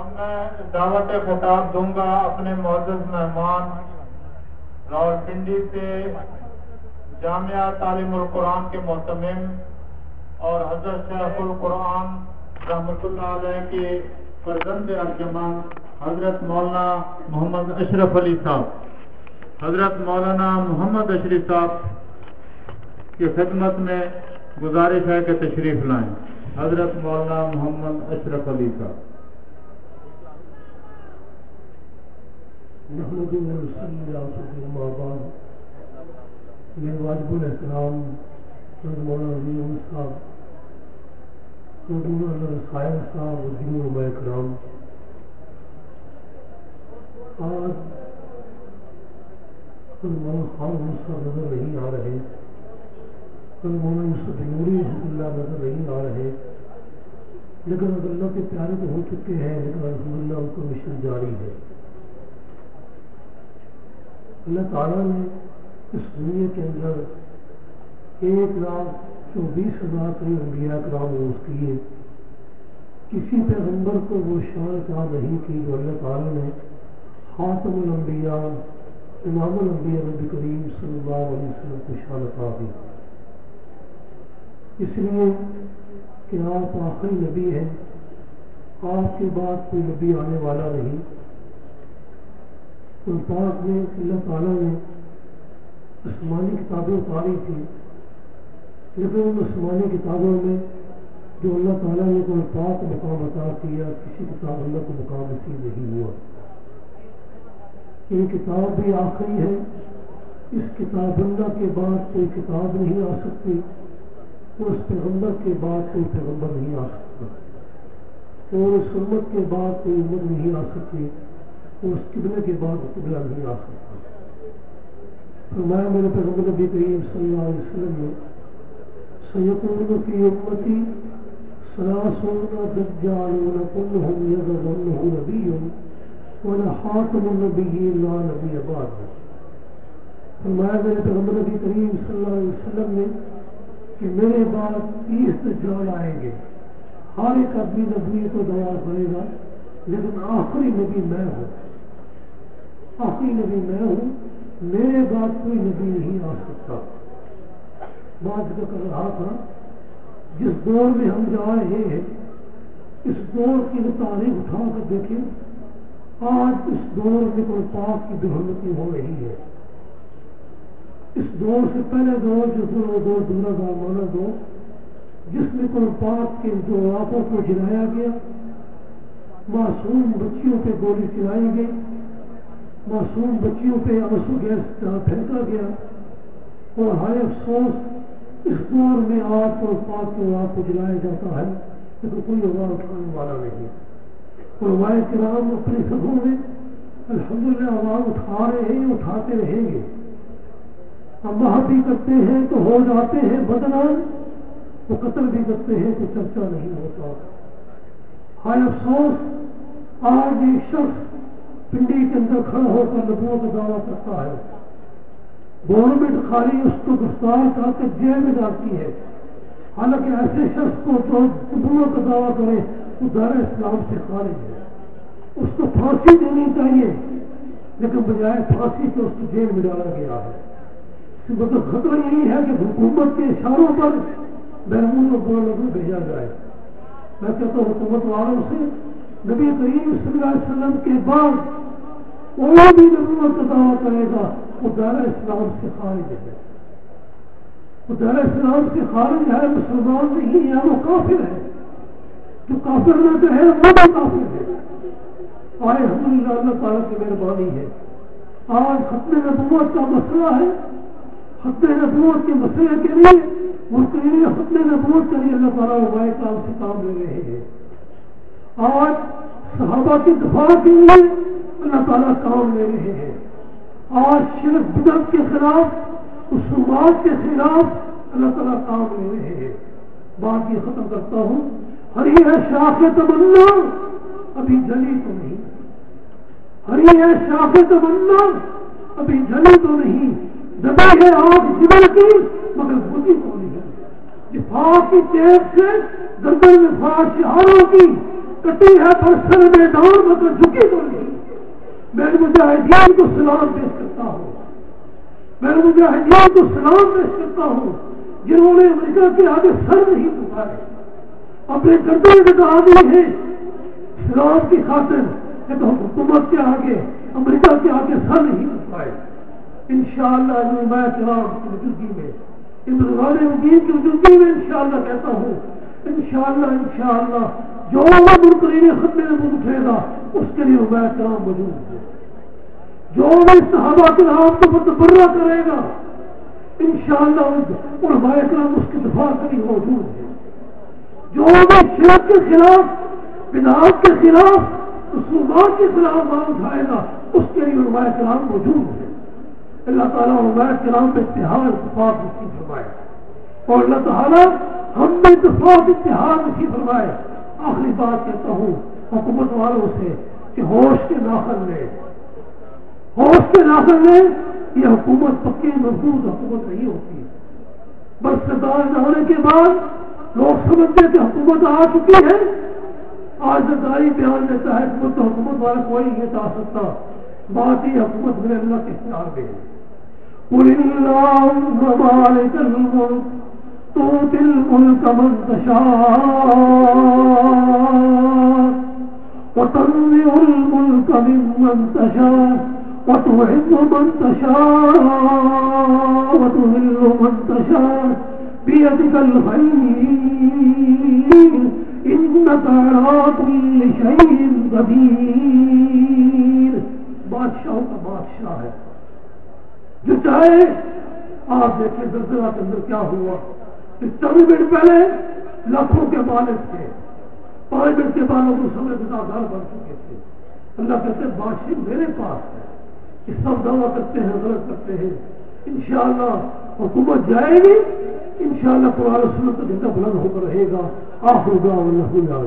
اب میں دعوت خطاب دوں گا اپنے معزز مہمان راول پنڈی سے جامعہ تعلیم القرآن کے محتمم اور حضرت شیخ القرآن رحمۃ اللہ علیہ کے فرزند ارجمان حضرت مولانا محمد اشرف علی صاحب۔ حضرت مولانا محمد اشرف صاحب کی خدمت میں گزارش ہے کہ تشریف لائیں۔ حضرت مولانا محمد اشرف علی صاحب۔ محمد یہ واجب الحترام مولانا عظیم صاحب. سائن صاحب الدین عمر کرام آج مولانا خان صاحب نظر نہیں آ رہے مولانا یوسف نوری رحمۃ اللہ نظر نہیں آ رہے لیکن اللہ کے پیارے تو ہو چکے ہیں، لیکن الحمد للہ ان کو مشن جاری ہے۔ اللہ تعالیٰ نے اس دنیا کے اندر ایک لاکھ چوبیس ہزار قریب انبیاء کرام روز کیے۔ کسی پیغمبر کو وہ شان کہا نہیں کی جو اللہ تعالیٰ نے خاتم الانبیاء، امام الانبیاء نبی کریم صلی اللہ علیہ وسلم کو شان کہا دی اس لیے کہ آپ آخری نبی ہیں، آپ کے بعد کوئی نبی آنے والا نہیں۔ تو پاک میں اللہ تعالیٰ نے آسمانی کتابیں اتاری تھی لیکن ان آسمانی کتابوں میں جو اللہ تعالیٰ نے کوئی پاک مقام عطا کیا، کسی کتاب اللہ کو مقام نصیب نہیں ہوا۔ یہ کتاب بھی آخری ہے۔ اس کتاب اللہ کے بعد کوئی کتاب نہیں آ سکتی اس پیغمبر کے بعد کوئی پیغمبر نہیں آ سکتا۔ اور اس امت کے بعد کوئی امت نہیں آ سکتی۔ اس قبلے کے بعد قبلہ نہیں آ سکتا فرمایا، میرے پیغمبر نبی کریم صلی اللہ علیہ وسلم نے سیقون کی امتی سلاسون دجالون كلهم يظنه نبي ولا خاتم لا نبي بعد۔ فرمایا، میرے پیغمبر نبی کریم صلی اللہ علیہ وسلم نے کہ میرے بعد تیس دجال آئیں گے۔ ہر ایک آدمی نبی کو دیا کرے گا، لیکن آخری نبی میں ہوں۔ آخری نبی میں ہوں، میرے بعد کوئی نبی نہیں آ سکتا۔ بات کا کر رہا تھا جس دور میں ہم جا رہے ہیں، اس دور کی تاریخ اٹھا کر دیکھیں۔ آج اس دور میں کوئی پاک کی دہمتی ہو رہی ہے۔ اس دور سے پہلے دور جو دور دور دورا دور مانا دور، جس میں کوئی پاک کے دو آپوں کو جلایا گیا، معصوم بچیوں پہ گولی چلائی گئی معصوم بچیوں پہ آنسو گیس پھینکا گیا، اور ہر افسوس اس دور میں آپ اور پاک کے آپ کو جلایا جاتا ہے، لیکن کوئی آواز اٹھانے والا نہیں۔ اور ہمارے کرام اپنے سبوں میں الحمدللہ آواز اٹھا رہے ہیں، اٹھاتے رہیں گے۔ ہم وہاں بھی کرتے ہیں تو ہو جاتے ہیں بدنام، تو قتل بھی کرتے ہیں تو چرچا نہیں ہوتا۔ ہائے افسوس، آج ایک شخص پنڈی کے اندر کھڑا ہو کر لبوں کا دعویٰ کرتا ہے۔ گورنمنٹ خالی اس کو گرفتار کر کے جیل میں ڈالتی ہے۔ حالانکہ ایسے شخص کو جو لبوں کا دعویٰ کرے، وہ دار اسلام سے خارج ہے۔ اس کو پھانسی دینی چاہیے، لیکن بجائے پھانسی کے اس کو جیل میں ڈالا گیا ہے۔ مطلب خطرہ یہی ہے کہ حکومت کے اشاروں پر محمود اور بولوں کو بھیجا جائے۔ میں کہتا ہوں حکومت والوں سے نبی کریم صلی اللہ علیہ وسلم کے بعد وہ بھی نبوت کا دعویٰ کرے گا وہ دار اسلام سے خارج ہے۔ وہ دار اسلام سے خارج ہے، مسلمان نہیں ہے، وہ کافر ہے۔ جو کافر نہ کہے، وہ بھی کافر ہے۔ آئے الحمد اللہ تعالیٰ کی مہربانی ہے۔ آج ختم نبوت کا مسئلہ ہے۔ ختم نبوت کے مسئلے کے لیے وہ کہیں ختم نبوت کے لیے اللہ تعالیٰ وبائے کام سے کام لے رہے ہیں۔ آج صحابہ کی دفاع کے لیے اللہ تعالیٰ کام لے رہے ہیں۔ آج شرک بدت کے خلاف رسومات کے خلاف اللہ تعالیٰ کام لے رہے ہیں۔ بات یہ ختم کرتا ہوں۔ ہری ہے شاخ تمنا ابھی جلی تو نہیں۔ ہری ہے شاخ تمنا ابھی جلی تو نہیں۔ دبا ہے آگ جبل کی، مگر بجی کو نہیں۔ ہے دفاع کی تیز سے گردن میں فاش کی کٹی ہے پر سر میں ڈان مگر جھکی تو نہیں میں مجاہدین کو سلام پیش کرتا ہوں۔ میں مجاہدین کو سلام پیش کرتا ہوں۔ جنہوں نے امریکہ کے آگے سر نہیں جھکائے اپنے گردے ڈٹا دی ہے اسلام کی خاطر کہ تو حکومت کے آگے، امریکہ کے آگے سر نہیں جھکائے ان شاء اللہ میں کرام کی موجودگی میں ان روزان مدین کی موجودگی میں انشاءاللہ کہتا ہوں۔ انشاءاللہ انشاءاللہ۔ جو منکرین خطے میں اٹھے گا، اس کے لیے میں کرام موجود ہے جو بھی صحابہ کے کو متبرہ کرے گا۔ انشاءاللہ شاء اللہ کرام اس کے دفاع کے لیے موجود ہے جو بھی شرک کے خلاف بدعات کے خلاف، رسومات کے خلاف مان اٹھائے گا، اس کے لیے علماء کرام موجود ہے اللہ تعالیٰ علماء کرام پہ اتحاد اتفاق نصیب فرمائے۔ اور اللہ تعالیٰ ہم میں اتفاق اتحاد نصیب فرمائے۔ آخری بات کہتا ہوں، حکومت والوں سے کہ ہوش کے ناخن میں ہوش کے ناخن میں یہ حکومت پکی محفوظ حکومت نہیں ہوتی۔ بس سردار ہونے کے بعد لوگ سمجھتے کہ حکومت آ چکی ہے۔ آج سرداری بیان دیتا ہے، حکومت تو حکومت والا کوئی نہیں آ سکتا۔ بات ہی حکومت میرے اللہ کے اختیار میں ہے۔ قل الملك من تشاء وتنزع الملك ممن تشاء وتعز من تشاء وتذل من تشاء بيدك الخير. إنك على كل شيء قدير. کا بادشاہ ہے. جو چاہے، آپ دیکھیں زلزلہ کے اندر کیا ہوا؟ کہ چند منٹ پہلے لاکھوں کے مالک تھے۔ پانچ منٹ کے بعد وہ سمے بتا گھر بن چکے تھے۔ اللہ کہتے ہیں بادشاہ میرے پاس ہے۔ کہ سب دعویٰ کرتے ہیں، غلط کرتے ہیں۔ انشاءاللہ حکومت جائے گی۔ انشاءاللہ شاء اللہ قرآن سنت کا بلند ہو کر رہے گا، آخر گا اللہ